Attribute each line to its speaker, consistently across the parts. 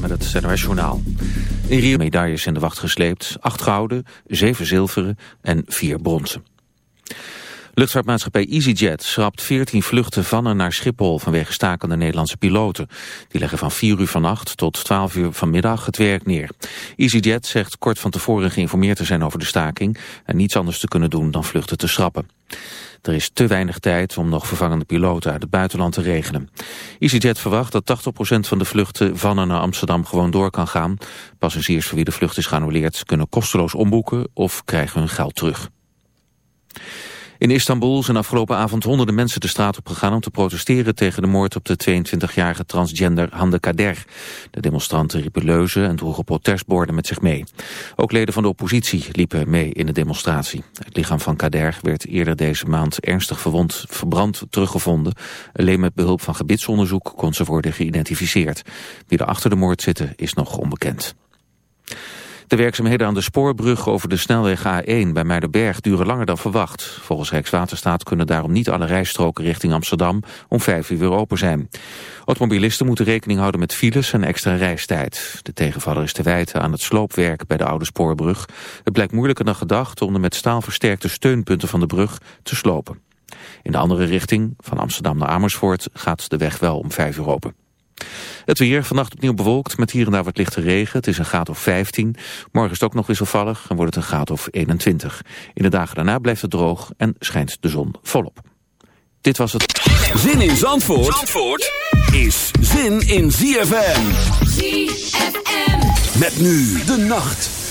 Speaker 1: Met het NOS Journaal. In Rio medailles in de wacht gesleept. Acht gouden, zeven zilveren en vier bronzen. Luchtvaartmaatschappij EasyJet schrapt 14 vluchten van en naar Schiphol vanwege stakende Nederlandse piloten. Die leggen van 4 uur vannacht tot 12 uur vanmiddag het werk neer. EasyJet zegt kort van tevoren geïnformeerd te zijn over de staking en niets anders te kunnen doen dan vluchten te schrappen. Er is te weinig tijd om nog vervangende piloten uit het buitenland te regelen. EasyJet verwacht dat 80% van de vluchten van en naar Amsterdam gewoon door kan gaan. Passagiers voor wie de vlucht is geannuleerd kunnen kosteloos omboeken of krijgen hun geld terug. In Istanbul zijn afgelopen avond honderden mensen de straat op gegaan om te protesteren tegen de moord op de 22-jarige transgender Hande Kader. De demonstranten riepen leuzen en droegen protestborden met zich mee. Ook leden van de oppositie liepen mee in de demonstratie. Het lichaam van Kader werd eerder deze maand ernstig verwond verbrand teruggevonden. Alleen met behulp van gebitsonderzoek kon ze worden geïdentificeerd. Wie er achter de moord zitten is nog onbekend. De werkzaamheden aan de spoorbrug over de snelweg A1 bij Muidenberg duren langer dan verwacht. Volgens Rijkswaterstaat kunnen daarom niet alle rijstroken richting Amsterdam om vijf uur weer open zijn. Automobilisten moeten rekening houden met files en extra reistijd. De tegenvaller is te wijten aan het sloopwerk bij de oude spoorbrug. Het blijkt moeilijker dan gedacht om de met staal versterkte steunpunten van de brug te slopen. In de andere richting, van Amsterdam naar Amersfoort, gaat de weg wel om vijf uur open. Het weer, vannacht opnieuw bewolkt met hier en daar wat lichte regen. Het is een graad of 15. Morgen is het ook nog wisselvallig en wordt het een graad of 21. In de dagen daarna blijft het droog en schijnt de zon volop. Dit was het.
Speaker 2: Zin in Zandvoort, Zandvoort is zin in ZFM. ZFM. Met nu de nacht.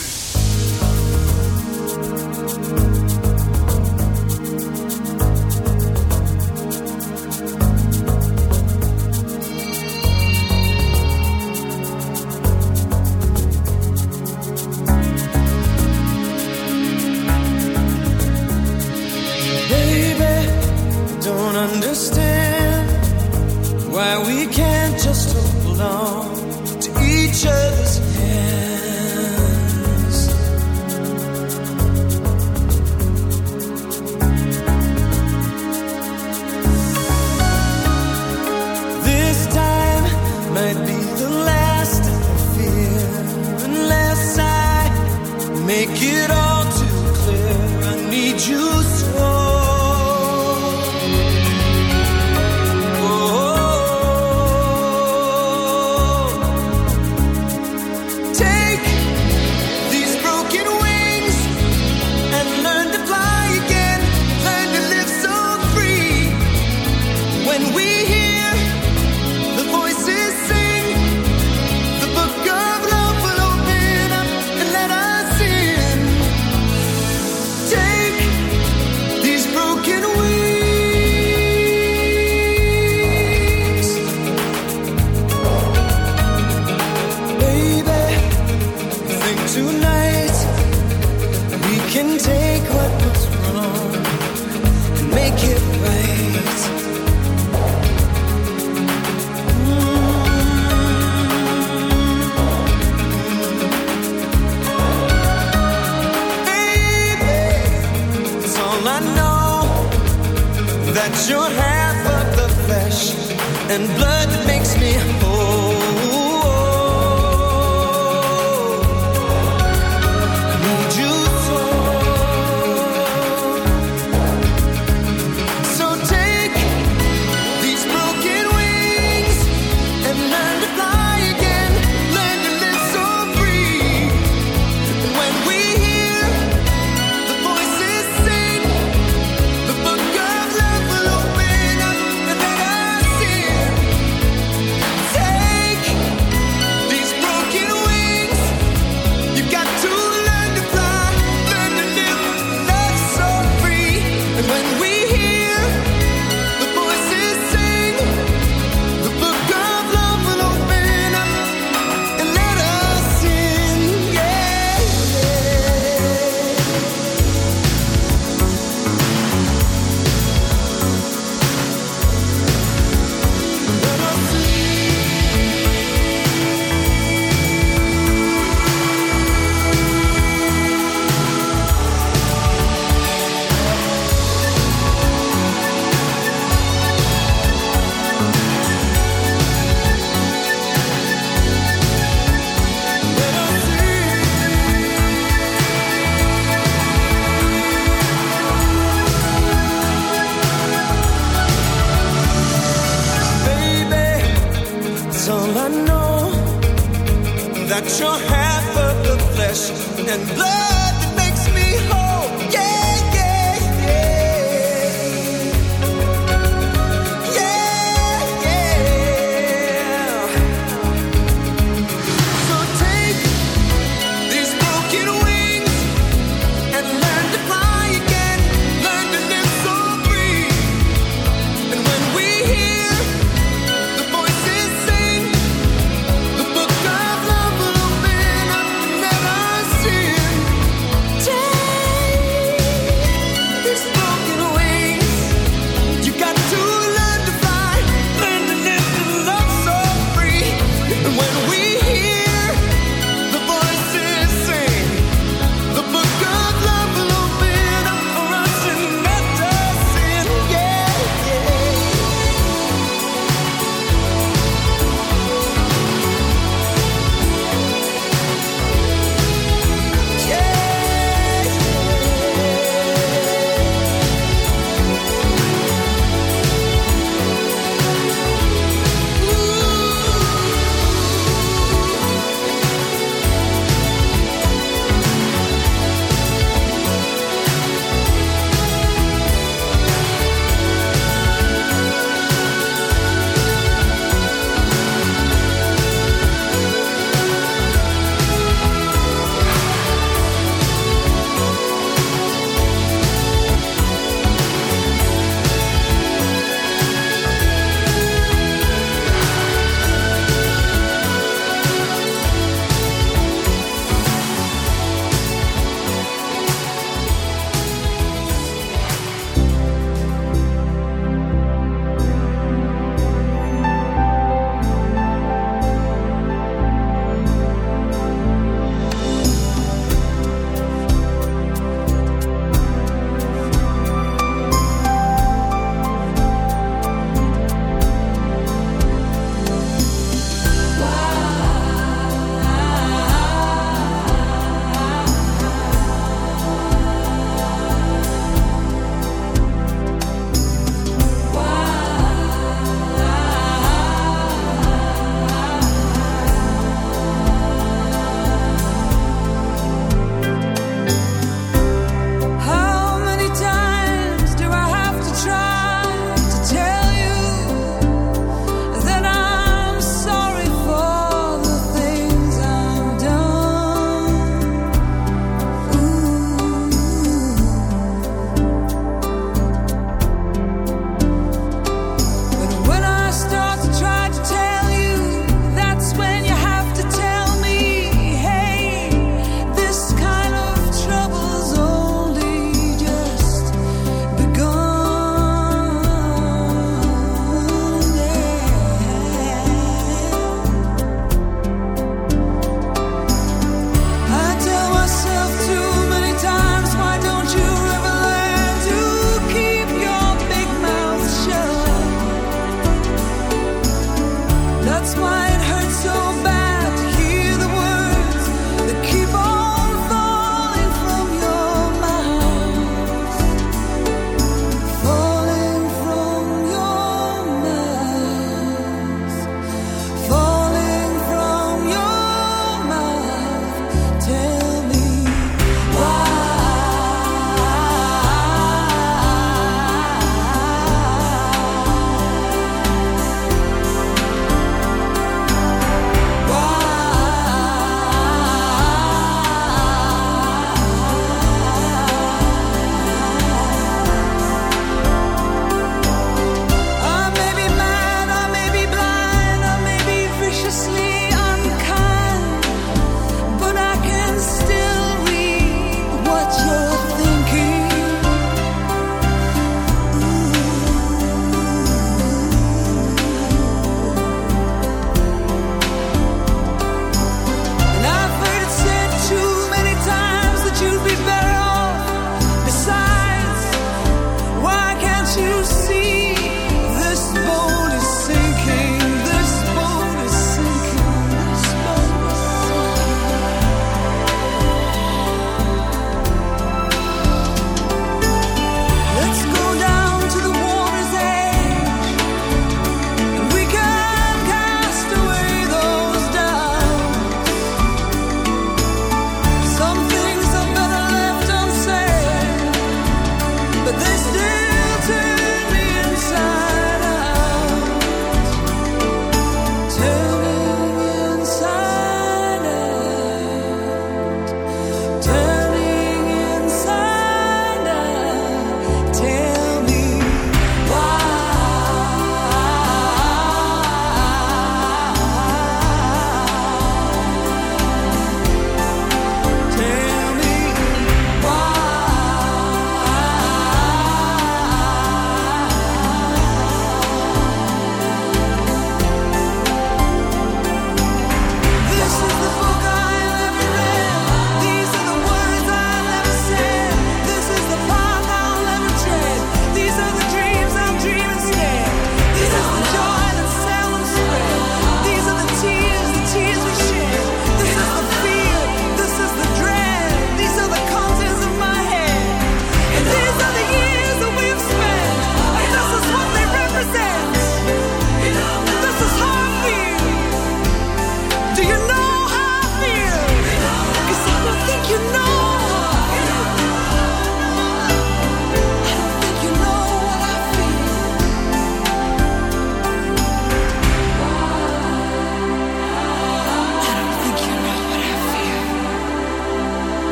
Speaker 3: That makes me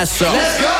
Speaker 4: Let's go!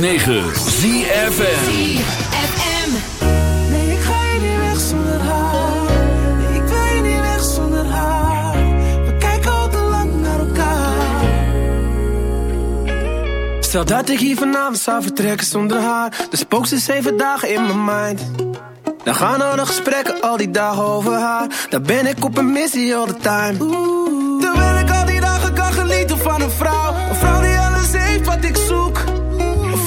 Speaker 5: 9, ZFM
Speaker 2: Nee, ik ga niet weg zonder haar. Ik ga niet weg zonder haar. We kijken altijd lang naar elkaar. Stel dat ik hier vanavond zou vertrekken zonder haar. Dan spook ze 7 dagen in mijn mind. Dan gaan er nog gesprekken al die dagen over haar. Dan ben ik op een missie all the time.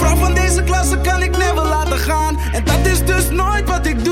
Speaker 2: vrouw van deze klasse kan ik never laten gaan. En dat is dus nooit wat ik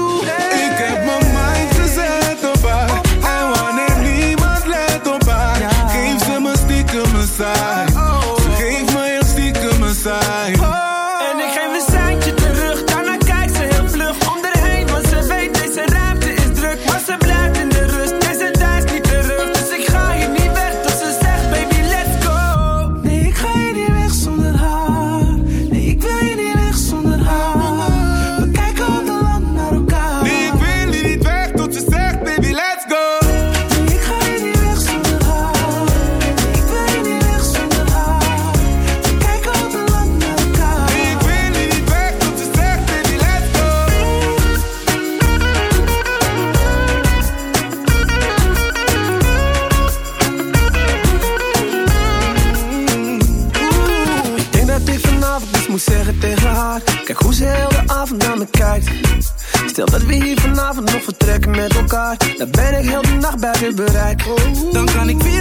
Speaker 2: je bereik. Dan kan ik
Speaker 6: weer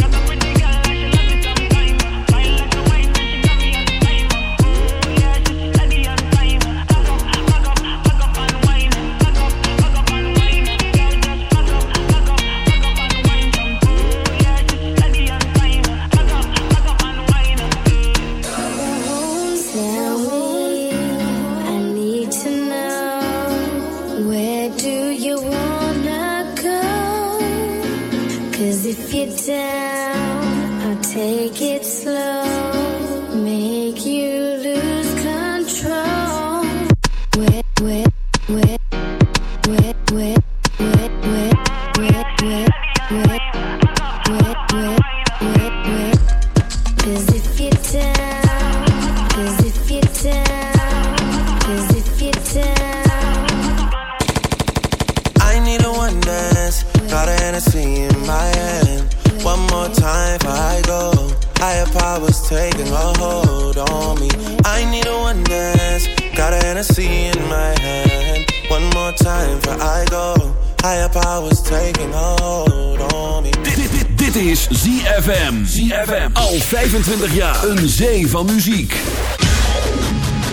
Speaker 7: Hennessy in my hand. One more time before I go. Higher powers taking hold on me.
Speaker 5: Dit, dit, dit is ZFM. ZFM. Al 25 jaar. Een zee van muziek.